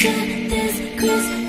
Christmas